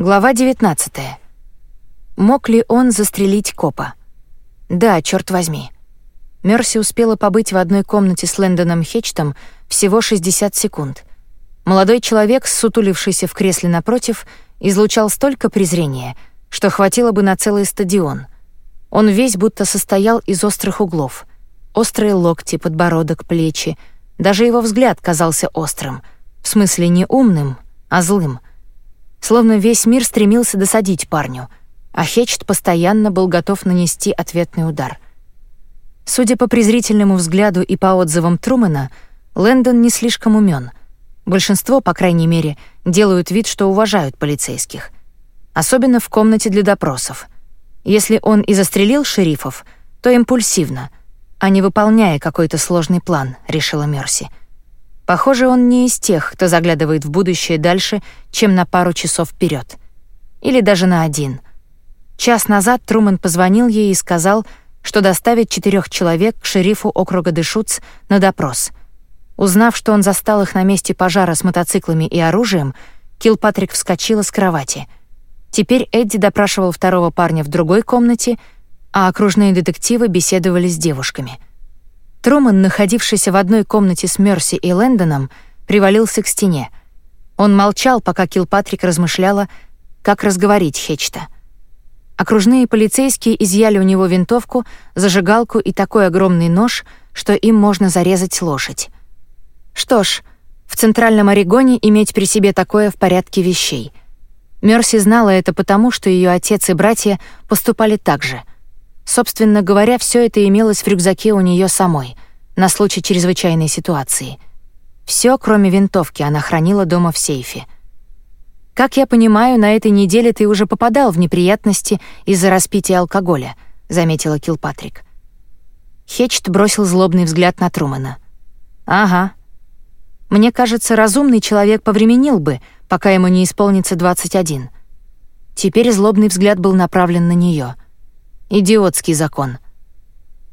Глава 19. Мог ли он застрелить копа? Да, черт возьми. Мерси успела побыть в одной комнате с Лэндоном Хечтом всего 60 секунд. Молодой человек, сутулившийся в кресле напротив, излучал столько презрения, что хватило бы на целый стадион. Он весь будто состоял из острых углов. Острые локти, подбородок, плечи. Даже его взгляд казался острым. В смысле не умным, а злым — Словно весь мир стремился досадить парню, а Хечт постоянно был готов нанести ответный удар. Судя по презрительному взгляду и по отзывам Трумэна, Лэндон не слишком умен. Большинство, по крайней мере, делают вид, что уважают полицейских. Особенно в комнате для допросов. Если он и застрелил шерифов, то импульсивно, а не выполняя какой-то сложный план, решила Мерси. Похоже, он не из тех, кто заглядывает в будущее дальше, чем на пару часов вперед, Или даже на один. Час назад Трумэн позвонил ей и сказал, что доставит четырех человек к шерифу округа Дешуц на допрос. Узнав, что он застал их на месте пожара с мотоциклами и оружием, Килпатрик вскочила с кровати. Теперь Эдди допрашивал второго парня в другой комнате, а окружные детективы беседовали с девушками — Труман, находившийся в одной комнате с Мерси и Лэндоном, привалился к стене. Он молчал, пока Килпатрик размышляла, как разговорить Хечта. Окружные полицейские изъяли у него винтовку, зажигалку и такой огромный нож, что им можно зарезать лошадь. Что ж, в Центральном Орегоне иметь при себе такое в порядке вещей. Мерси знала это потому, что ее отец и братья поступали так же — Собственно говоря, все это имелось в рюкзаке у нее самой, на случай чрезвычайной ситуации. Все, кроме винтовки, она хранила дома в сейфе. «Как я понимаю, на этой неделе ты уже попадал в неприятности из-за распития алкоголя», — заметила Килпатрик. Хечт бросил злобный взгляд на Трумана. «Ага. Мне кажется, разумный человек повременил бы, пока ему не исполнится 21». Теперь злобный взгляд был направлен на нее. Идиотский закон.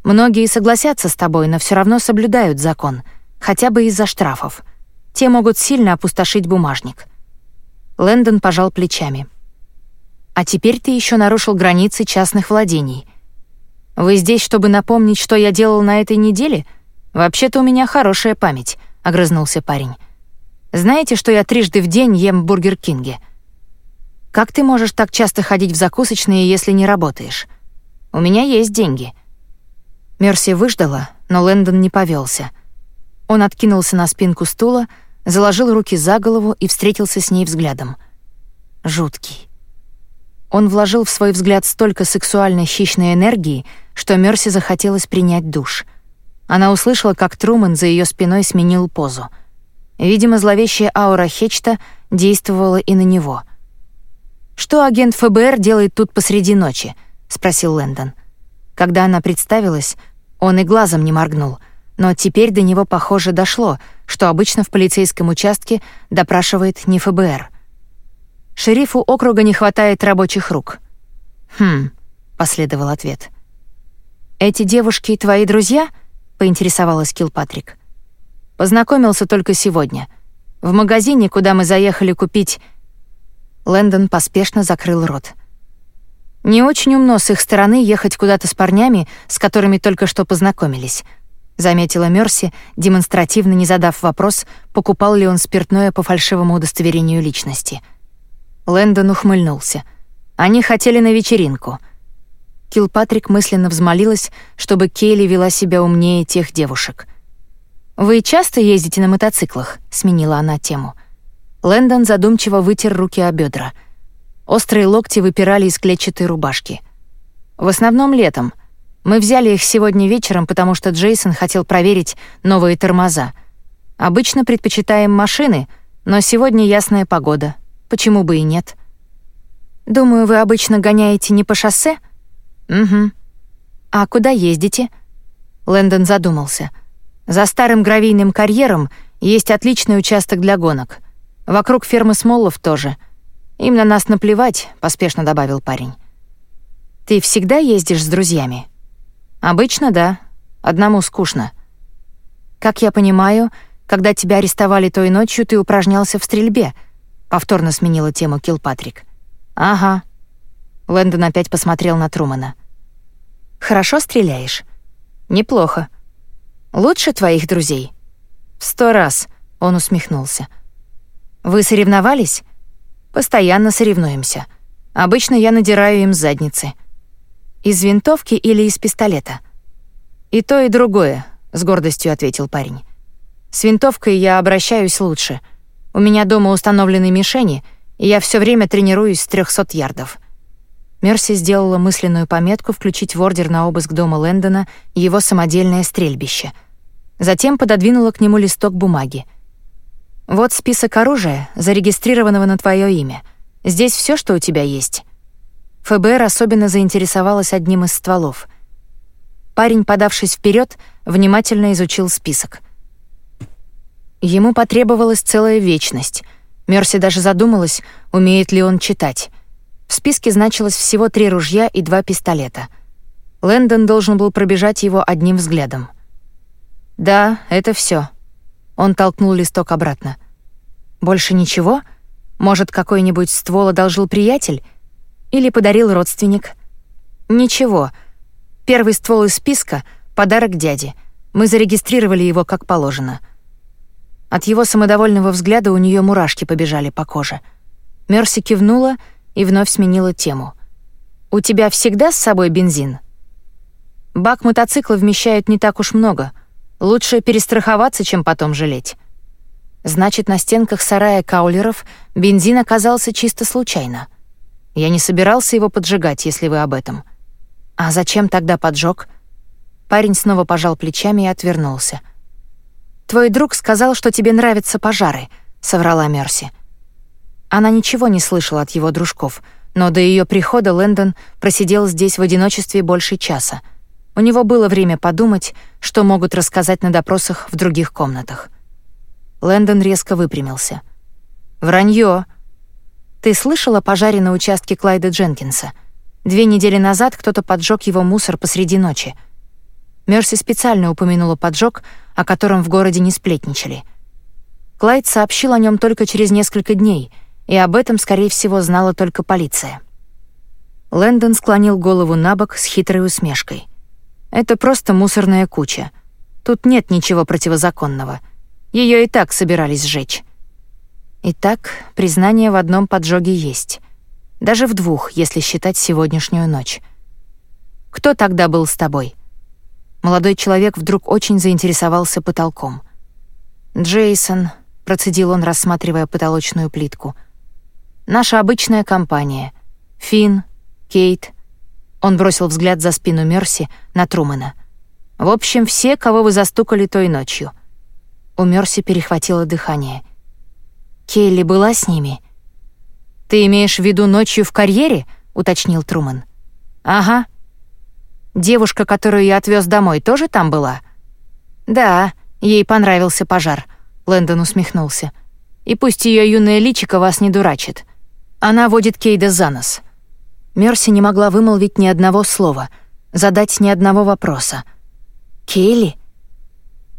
Многие согласятся с тобой, но все равно соблюдают закон, хотя бы из-за штрафов. Те могут сильно опустошить бумажник. Лэндон пожал плечами. А теперь ты еще нарушил границы частных владений. Вы здесь, чтобы напомнить, что я делал на этой неделе? Вообще-то у меня хорошая память, огрызнулся парень. Знаете, что я трижды в день ем в Бургер Кинге? Как ты можешь так часто ходить в закусочные, если не работаешь? У меня есть деньги». Мерси выждала, но Лэндон не повелся. Он откинулся на спинку стула, заложил руки за голову и встретился с ней взглядом. Жуткий. Он вложил в свой взгляд столько сексуальной хищной энергии, что Мерси захотелось принять душ. Она услышала, как Трумэн за ее спиной сменил позу. Видимо, зловещая аура Хечта действовала и на него. Что агент ФБР делает тут посреди ночи? — спросил Лэндон. Когда она представилась, он и глазом не моргнул, но теперь до него, похоже, дошло, что обычно в полицейском участке допрашивает не ФБР. «Шерифу округа не хватает рабочих рук». «Хм», — последовал ответ. «Эти девушки твои друзья?» — поинтересовалась Килпатрик. «Познакомился только сегодня. В магазине, куда мы заехали купить...» Лэндон поспешно закрыл рот. Не очень умно с их стороны ехать куда-то с парнями, с которыми только что познакомились, заметила Мерси, демонстративно не задав вопрос, покупал ли он спиртное по фальшивому удостоверению личности. Лэндон ухмыльнулся. Они хотели на вечеринку. Килпатрик мысленно взмолилась, чтобы Кейли вела себя умнее тех девушек. «Вы часто ездите на мотоциклах?» — сменила она тему. Лэндон задумчиво вытер руки о бедра — Острые локти выпирали из клетчатой рубашки. В основном летом. Мы взяли их сегодня вечером, потому что Джейсон хотел проверить новые тормоза. Обычно предпочитаем машины, но сегодня ясная погода. Почему бы и нет? Думаю, вы обычно гоняете не по шоссе? Угу. А куда ездите? Лэндон задумался. За старым гравийным карьером есть отличный участок для гонок. Вокруг фермы Смоллов тоже — «Им на нас наплевать», — поспешно добавил парень. «Ты всегда ездишь с друзьями?» «Обычно, да. Одному скучно». «Как я понимаю, когда тебя арестовали той ночью, ты упражнялся в стрельбе», — повторно сменила тему Килпатрик. «Ага». Лэндон опять посмотрел на Трумана. «Хорошо стреляешь?» «Неплохо. Лучше твоих друзей?» «В сто раз», — он усмехнулся. «Вы соревновались?» «Постоянно соревнуемся. Обычно я надираю им задницы». «Из винтовки или из пистолета?» «И то, и другое», — с гордостью ответил парень. «С винтовкой я обращаюсь лучше. У меня дома установлены мишени, и я все время тренируюсь с 300 ярдов». Мерси сделала мысленную пометку включить в ордер на обыск дома Лэндона его самодельное стрельбище. Затем пододвинула к нему листок бумаги. «Вот список оружия, зарегистрированного на твое имя. Здесь все, что у тебя есть». ФБР особенно заинтересовалась одним из стволов. Парень, подавшись вперед, внимательно изучил список. Ему потребовалась целая вечность. Мерси даже задумалась, умеет ли он читать. В списке значилось всего три ружья и два пистолета. Лэндон должен был пробежать его одним взглядом. «Да, это все. Он толкнул листок обратно. «Больше ничего? Может, какой-нибудь ствол одолжил приятель? Или подарил родственник?» «Ничего. Первый ствол из списка — подарок дяде. Мы зарегистрировали его как положено». От его самодовольного взгляда у нее мурашки побежали по коже. Мерси кивнула — и вновь сменила тему. «У тебя всегда с собой бензин?» «Бак мотоцикла вмещает не так уж много. Лучше перестраховаться, чем потом жалеть». Значит, на стенках сарая Каулеров бензин оказался чисто случайно. Я не собирался его поджигать, если вы об этом. А зачем тогда поджог? Парень снова пожал плечами и отвернулся. «Твой друг сказал, что тебе нравятся пожары», — соврала Мерси. Она ничего не слышала от его дружков, но до ее прихода Лэндон просидел здесь в одиночестве больше часа. У него было время подумать, что могут рассказать на допросах в других комнатах. Лэндон резко выпрямился. «Вранье!» «Ты слышала пожаре на участке Клайда Дженкинса? Две недели назад кто-то поджег его мусор посреди ночи. Мерси специально упомянула поджог, о котором в городе не сплетничали. Клайд сообщил о нем только через несколько дней — и об этом, скорее всего, знала только полиция. Лэндон склонил голову на бок с хитрой усмешкой. «Это просто мусорная куча. Тут нет ничего противозаконного. Ее и так собирались сжечь». Итак, признание в одном поджоге есть. Даже в двух, если считать сегодняшнюю ночь. «Кто тогда был с тобой?» Молодой человек вдруг очень заинтересовался потолком. «Джейсон», — процедил он, рассматривая потолочную плитку — Наша обычная компания. Финн, Кейт. Он бросил взгляд за спину Мерси на Трумана. В общем, все, кого вы застукали той ночью. У Мерси перехватило дыхание. Келли была с ними? Ты имеешь в виду ночью в карьере? уточнил Труман. Ага. Девушка, которую я отвез домой, тоже там была? Да, ей понравился пожар. Лэндон усмехнулся. И пусть ее юное личико вас не дурачит. Она водит Кейда за нос. Мерси не могла вымолвить ни одного слова, задать ни одного вопроса. «Кейли?»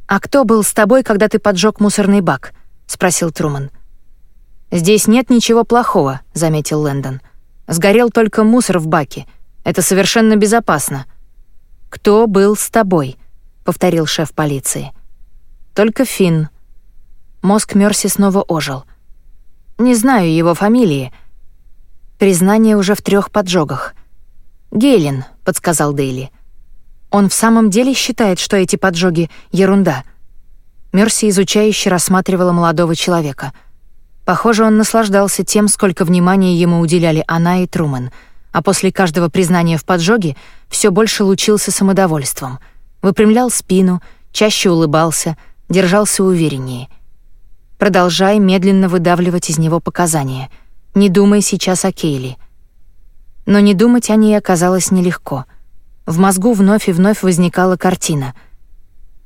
«А кто был с тобой, когда ты поджег мусорный бак?» — спросил Труман. «Здесь нет ничего плохого», — заметил Лэндон. «Сгорел только мусор в баке. Это совершенно безопасно». «Кто был с тобой?» — повторил шеф полиции. «Только Финн». Мозг Мерси снова ожил. «Не знаю его фамилии», Признание уже в трех поджогах. «Гейлин», — подсказал Дейли. «Он в самом деле считает, что эти поджоги — ерунда». Мерси изучающе рассматривала молодого человека. Похоже, он наслаждался тем, сколько внимания ему уделяли она и Трумэн, а после каждого признания в поджоге все больше лучился самодовольством. Выпрямлял спину, чаще улыбался, держался увереннее. Продолжай медленно выдавливать из него показания — не думай сейчас о Кейли. Но не думать о ней оказалось нелегко. В мозгу вновь и вновь возникала картина.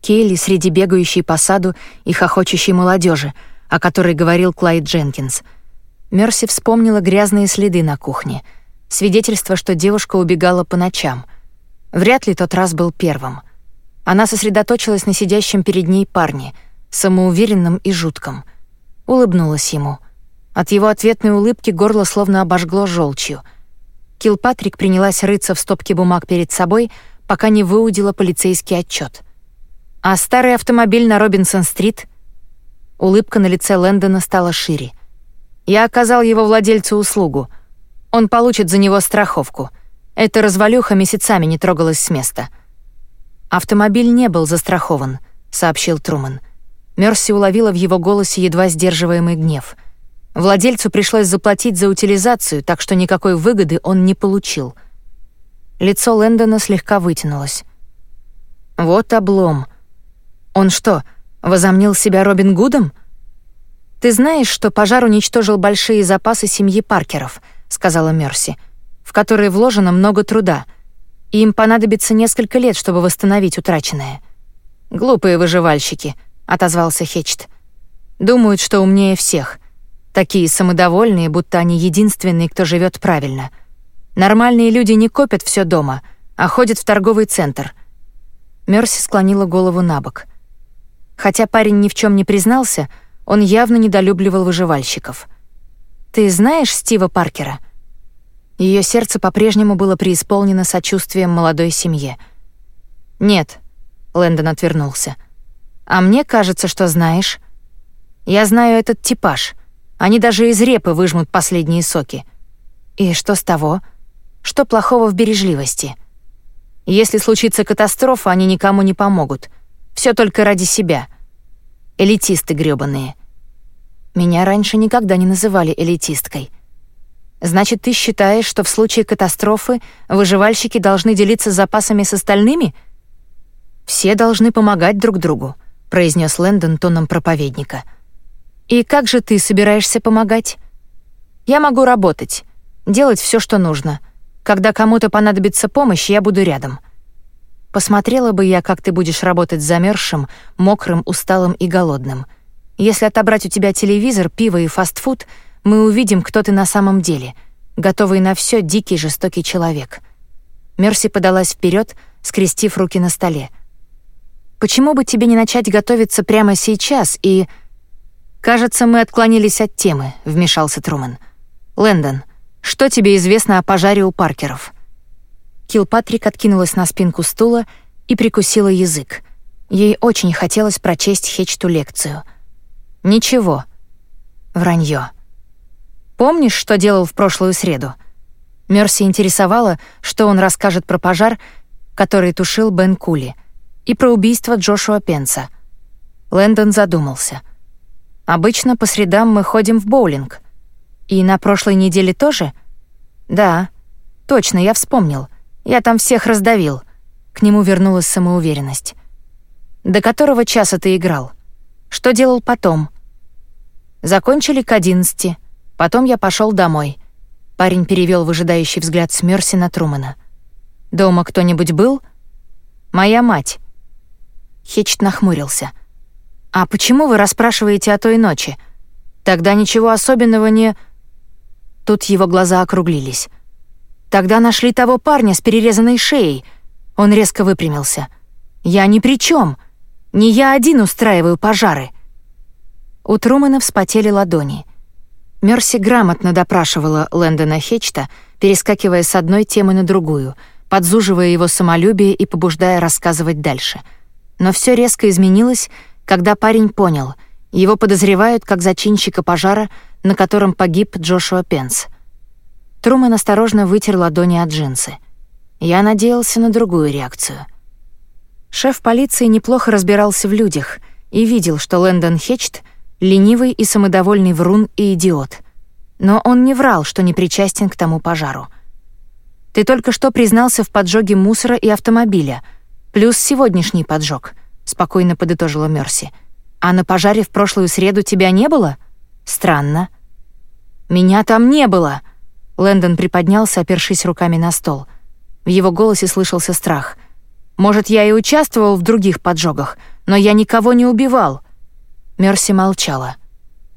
Кейли среди бегающей по саду и хохочущей молодежи, о которой говорил Клайд Дженкинс. Мерси вспомнила грязные следы на кухне, свидетельство, что девушка убегала по ночам. Вряд ли тот раз был первым. Она сосредоточилась на сидящем перед ней парне, самоуверенном и жутком. Улыбнулась ему — От его ответной улыбки горло словно обожгло желчью. Килпатрик принялась рыться в стопке бумаг перед собой, пока не выудила полицейский отчет. «А старый автомобиль на Робинсон-стрит?» Улыбка на лице Лэндона стала шире. «Я оказал его владельцу услугу. Он получит за него страховку. Эта развалюха месяцами не трогалась с места». «Автомобиль не был застрахован», — сообщил Труман. Мерси уловила в его голосе едва сдерживаемый гнев — Владельцу пришлось заплатить за утилизацию, так что никакой выгоды он не получил. Лицо Лэндона слегка вытянулось. «Вот облом. Он что, возомнил себя Робин Гудом?» «Ты знаешь, что пожар уничтожил большие запасы семьи Паркеров», — сказала Мерси, «в которые вложено много труда, и им понадобится несколько лет, чтобы восстановить утраченное». «Глупые выживальщики», — отозвался Хечт. «Думают, что умнее всех. Такие самодовольные, будто они единственные, кто живет правильно. Нормальные люди не копят все дома, а ходят в торговый центр. Мерси склонила голову на бок. Хотя парень ни в чем не признался, он явно недолюбливал выживальщиков. «Ты знаешь Стива Паркера?» Ее сердце по-прежнему было преисполнено сочувствием молодой семье. «Нет», — Лэндон отвернулся. «А мне кажется, что знаешь. Я знаю этот типаж. Они даже из репы выжмут последние соки. И что с того? Что плохого в бережливости? Если случится катастрофа, они никому не помогут. Все только ради себя. Элитисты грёбаные. Меня раньше никогда не называли элитисткой. Значит, ты считаешь, что в случае катастрофы выживальщики должны делиться запасами с остальными? Все должны помогать друг другу, произнес Лэндон тоном проповедника. «И как же ты собираешься помогать?» «Я могу работать, делать все, что нужно. Когда кому-то понадобится помощь, я буду рядом». Посмотрела бы я, как ты будешь работать замерзшим, мокрым, усталым и голодным. Если отобрать у тебя телевизор, пиво и фастфуд, мы увидим, кто ты на самом деле. Готовый на все дикий, жестокий человек. Мерси подалась вперед, скрестив руки на столе. Почему бы тебе не начать готовиться прямо сейчас и «Кажется, мы отклонились от темы», — вмешался Труман. «Лэндон, что тебе известно о пожаре у Паркеров?» Килпатрик откинулась на спинку стула и прикусила язык. Ей очень хотелось прочесть Хечту лекцию. «Ничего. Вранье. Помнишь, что делал в прошлую среду?» Мерси интересовала, что он расскажет про пожар, который тушил Бен Кули, и про убийство Джошуа Пенса. Лэндон задумался — Обычно по средам мы ходим в боулинг. И на прошлой неделе тоже? Да. Точно, я вспомнил. Я там всех раздавил. К нему вернулась самоуверенность. До которого часа ты играл? Что делал потом? Закончили к одиннадцати. Потом я пошел домой. Парень перевел выжидающий взгляд с Мерси на Трумана. Дома кто-нибудь был? Моя мать. Хечт нахмурился. «А почему вы расспрашиваете о той ночи? Тогда ничего особенного не...» Тут его глаза округлились. «Тогда нашли того парня с перерезанной шеей». Он резко выпрямился. «Я ни при чем. Не я один устраиваю пожары». У Трумана вспотели ладони. Мерси грамотно допрашивала Лэндона Хечта, перескакивая с одной темы на другую, подзуживая его самолюбие и побуждая рассказывать дальше. Но все резко изменилось, когда парень понял, его подозревают как зачинщика пожара, на котором погиб Джошуа Пенс. Трумэн осторожно вытер ладони от джинсы. Я надеялся на другую реакцию. Шеф полиции неплохо разбирался в людях и видел, что Лэндон Хечт — ленивый и самодовольный врун и идиот. Но он не врал, что не причастен к тому пожару. «Ты только что признался в поджоге мусора и автомобиля, плюс сегодняшний поджог», — спокойно подытожила Мерси. «А на пожаре в прошлую среду тебя не было? Странно». «Меня там не было!» Лэндон приподнялся, опершись руками на стол. В его голосе слышался страх. «Может, я и участвовал в других поджогах, но я никого не убивал». Мерси молчала.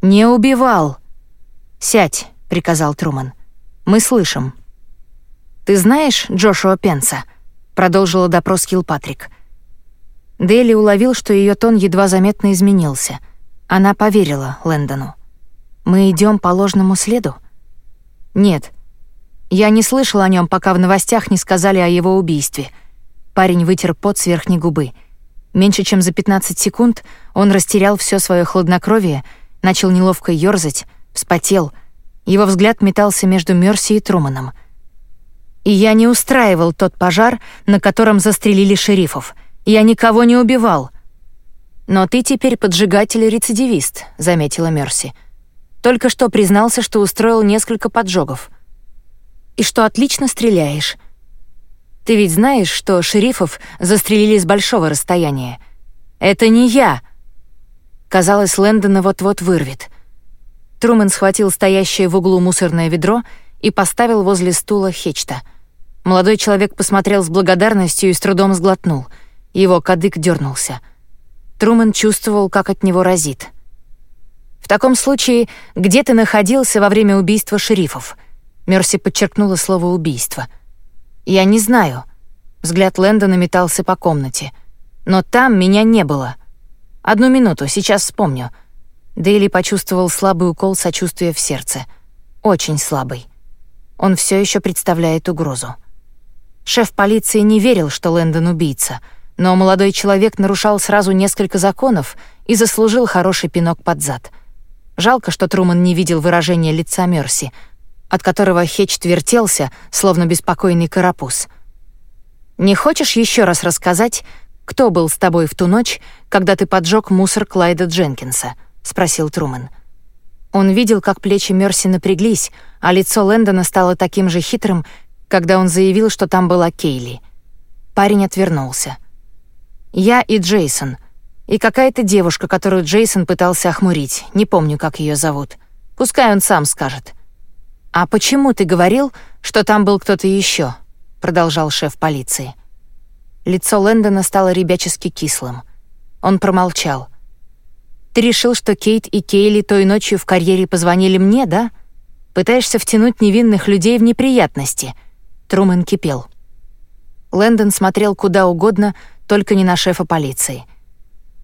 «Не убивал!» «Сядь», — приказал Труман. «Мы слышим». «Ты знаешь Джошуа Пенса?» — продолжила допрос Килпатрик. Дели уловил, что ее тон едва заметно изменился. Она поверила Лэндону. Мы идем по ложному следу? Нет. Я не слышал о нем, пока в новостях не сказали о его убийстве. Парень вытер пот с верхней губы. Меньше чем за 15 секунд он растерял все свое хладнокровие, начал неловко ёрзать, вспотел. Его взгляд метался между Мерси и Труманом. И я не устраивал тот пожар, на котором застрелили шерифов. Я никого не убивал. Но ты теперь поджигатель и рецидивист, заметила Мерси. Только что признался, что устроил несколько поджогов. И что отлично стреляешь. Ты ведь знаешь, что шерифов застрелили с большого расстояния. Это не я. Казалось, Лэндона вот-вот вырвет. Трумэн схватил стоящее в углу мусорное ведро и поставил возле стула Хечта. Молодой человек посмотрел с благодарностью и с трудом сглотнул. Его кадык дернулся. Трумэн чувствовал, как от него разит. В таком случае, где ты находился во время убийства шерифов? Мерси подчеркнула слово убийство. Я не знаю. Взгляд Лэндона метался по комнате. Но там меня не было. Одну минуту, сейчас вспомню. Дейли почувствовал слабый укол сочувствия в сердце. Очень слабый. Он все еще представляет угрозу. Шеф полиции не верил, что Лэндон убийца, но молодой человек нарушал сразу несколько законов и заслужил хороший пинок под зад — Жалко, что Труман не видел выражения лица Мерси, от которого Хетч вертелся, словно беспокойный карапуз. «Не хочешь еще раз рассказать, кто был с тобой в ту ночь, когда ты поджег мусор Клайда Дженкинса?» — спросил Труман. Он видел, как плечи Мерси напряглись, а лицо Лэндона стало таким же хитрым, когда он заявил, что там была Кейли. Парень отвернулся. «Я и Джейсон», и какая-то девушка, которую Джейсон пытался охмурить. Не помню, как ее зовут. Пускай он сам скажет. «А почему ты говорил, что там был кто-то еще? продолжал шеф полиции. Лицо Лэндона стало ребячески кислым. Он промолчал. «Ты решил, что Кейт и Кейли той ночью в карьере позвонили мне, да? Пытаешься втянуть невинных людей в неприятности?» Трумэн кипел. Лэндон смотрел куда угодно, только не на шефа полиции —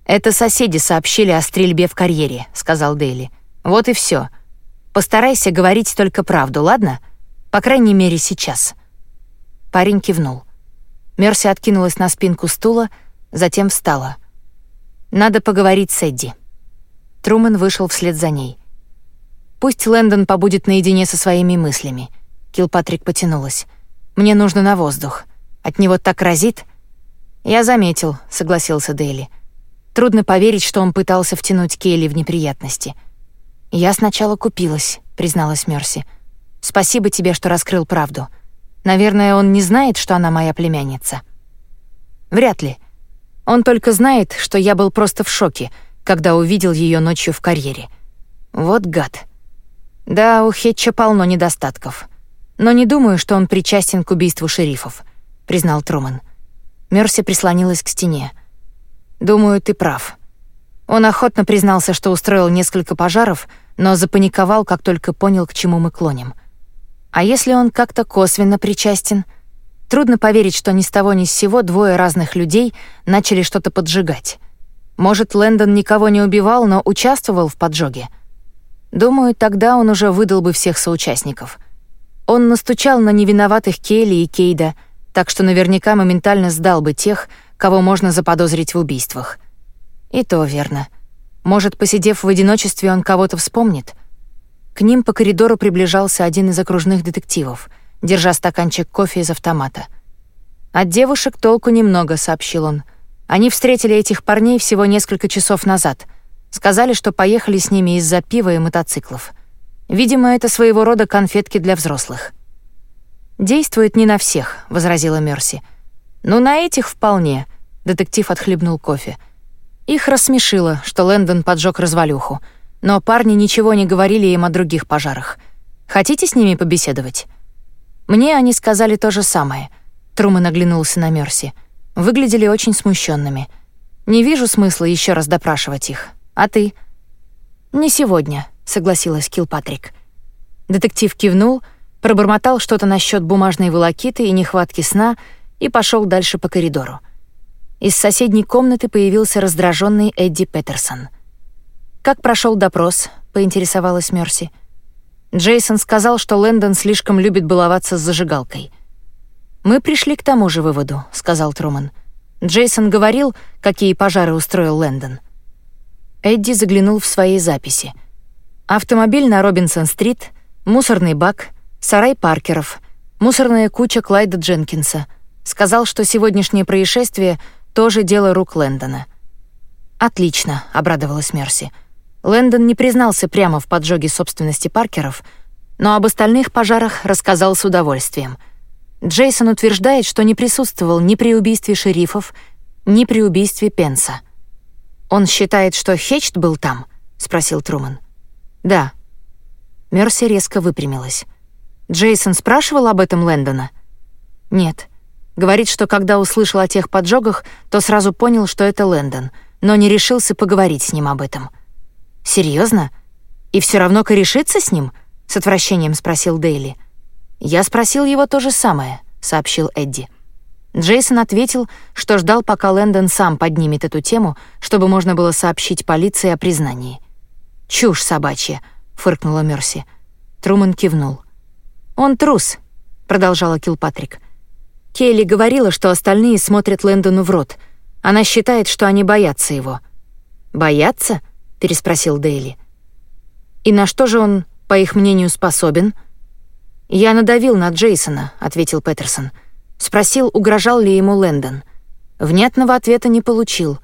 «Это соседи сообщили о стрельбе в карьере», — сказал Дейли. «Вот и все. Постарайся говорить только правду, ладно? По крайней мере, сейчас». Парень кивнул. Мерси откинулась на спинку стула, затем встала. «Надо поговорить с Эдди». Трумэн вышел вслед за ней. «Пусть Лэндон побудет наедине со своими мыслями». Килпатрик потянулась. «Мне нужно на воздух. От него так разит». «Я заметил», — согласился Дейли. Трудно поверить, что он пытался втянуть Кейли в неприятности. «Я сначала купилась», — призналась Мерси. «Спасибо тебе, что раскрыл правду. Наверное, он не знает, что она моя племянница». «Вряд ли. Он только знает, что я был просто в шоке, когда увидел ее ночью в карьере. Вот гад. Да, у Хетча полно недостатков. Но не думаю, что он причастен к убийству шерифов», — признал Труман. Мерси прислонилась к стене. Думаю, ты прав. Он охотно признался, что устроил несколько пожаров, но запаниковал, как только понял, к чему мы клоним. А если он как-то косвенно причастен? Трудно поверить, что ни с того ни с сего двое разных людей начали что-то поджигать. Может, Лэндон никого не убивал, но участвовал в поджоге? Думаю, тогда он уже выдал бы всех соучастников. Он настучал на невиноватых Кейли и Кейда, так что наверняка моментально сдал бы тех, кого можно заподозрить в убийствах. И то верно. Может, посидев в одиночестве, он кого-то вспомнит? К ним по коридору приближался один из окружных детективов, держа стаканчик кофе из автомата. «От девушек толку немного», — сообщил он. «Они встретили этих парней всего несколько часов назад. Сказали, что поехали с ними из-за пива и мотоциклов. Видимо, это своего рода конфетки для взрослых». «Действует не на всех», — возразила Мерси. «Ну, на этих вполне. Детектив отхлебнул кофе. Их рассмешило, что Лэндон поджег развалюху, но парни ничего не говорили им о других пожарах. Хотите с ними побеседовать? Мне они сказали то же самое. Трумэн оглянулся на Мерси. Выглядели очень смущенными. Не вижу смысла еще раз допрашивать их. А ты? Не сегодня, согласилась Килпатрик. Детектив кивнул, пробормотал что-то насчет бумажной волокиты и нехватки сна и пошел дальше по коридору. Из соседней комнаты появился раздраженный Эдди Петерсон. «Как прошел допрос?» — поинтересовалась Мерси. Джейсон сказал, что Лэндон слишком любит баловаться с зажигалкой. «Мы пришли к тому же выводу», — сказал Труман. Джейсон говорил, какие пожары устроил Лэндон. Эдди заглянул в свои записи. Автомобиль на Робинсон-стрит, мусорный бак, сарай Паркеров, мусорная куча Клайда Дженкинса. Сказал, что сегодняшнее происшествие — тоже дело рук Лэндона. «Отлично», — обрадовалась Мерси. Лэндон не признался прямо в поджоге собственности Паркеров, но об остальных пожарах рассказал с удовольствием. Джейсон утверждает, что не присутствовал ни при убийстве шерифов, ни при убийстве Пенса. «Он считает, что Хечт был там?» — спросил Труман. «Да». Мерси резко выпрямилась. «Джейсон спрашивал об этом Лэндона?» «Нет. Говорит, что когда услышал о тех поджогах, то сразу понял, что это Лэндон, но не решился поговорить с ним об этом». Серьезно? И все равно корешиться с ним? С отвращением спросил Дейли. Я спросил его то же самое, сообщил Эдди. Джейсон ответил, что ждал, пока Лэндон сам поднимет эту тему, чтобы можно было сообщить полиции о признании. «Чушь собачья», — фыркнула Мерси. Труман кивнул. «Он трус», — продолжала Килпатрик. Келли говорила, что остальные смотрят Лэндону в рот. Она считает, что они боятся его. «Боятся?» переспросил Дейли. «И на что же он, по их мнению, способен?» «Я надавил на Джейсона», — ответил Петерсон. Спросил, угрожал ли ему Лэндон. Внятного ответа не получил.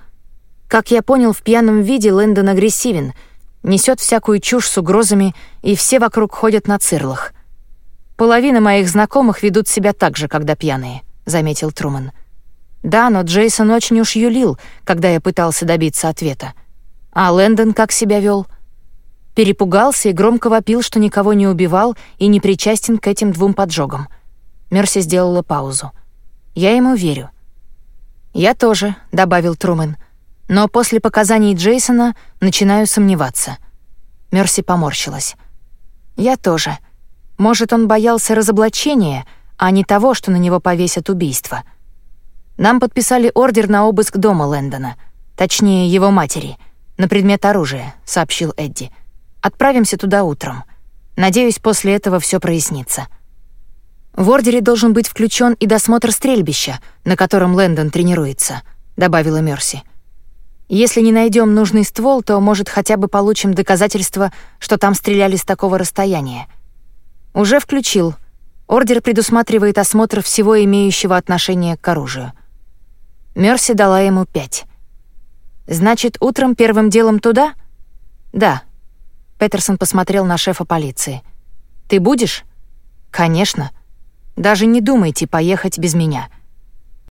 Как я понял, в пьяном виде Лэндон агрессивен, несет всякую чушь с угрозами, и все вокруг ходят на цирлах. «Половина моих знакомых ведут себя так же, когда пьяные», — заметил Труман. «Да, но Джейсон очень уж юлил, когда я пытался добиться ответа. А Лэндон как себя вел? Перепугался и громко вопил, что никого не убивал и не причастен к этим двум поджогам. Мерси сделала паузу. «Я ему верю». «Я тоже», — добавил Трумэн. «Но после показаний Джейсона начинаю сомневаться». Мерси поморщилась. «Я тоже. Может, он боялся разоблачения, а не того, что на него повесят убийство. Нам подписали ордер на обыск дома Лэндона, точнее, его матери — на предмет оружия», — сообщил Эдди. «Отправимся туда утром. Надеюсь, после этого все прояснится». «В ордере должен быть включен и досмотр стрельбища, на котором Лэндон тренируется», — добавила Мерси. «Если не найдем нужный ствол, то, может, хотя бы получим доказательство, что там стреляли с такого расстояния». «Уже включил. Ордер предусматривает осмотр всего имеющего отношение к оружию». Мерси дала ему пять. «Значит, утром первым делом туда?» «Да». Петерсон посмотрел на шефа полиции. «Ты будешь?» «Конечно. Даже не думайте поехать без меня».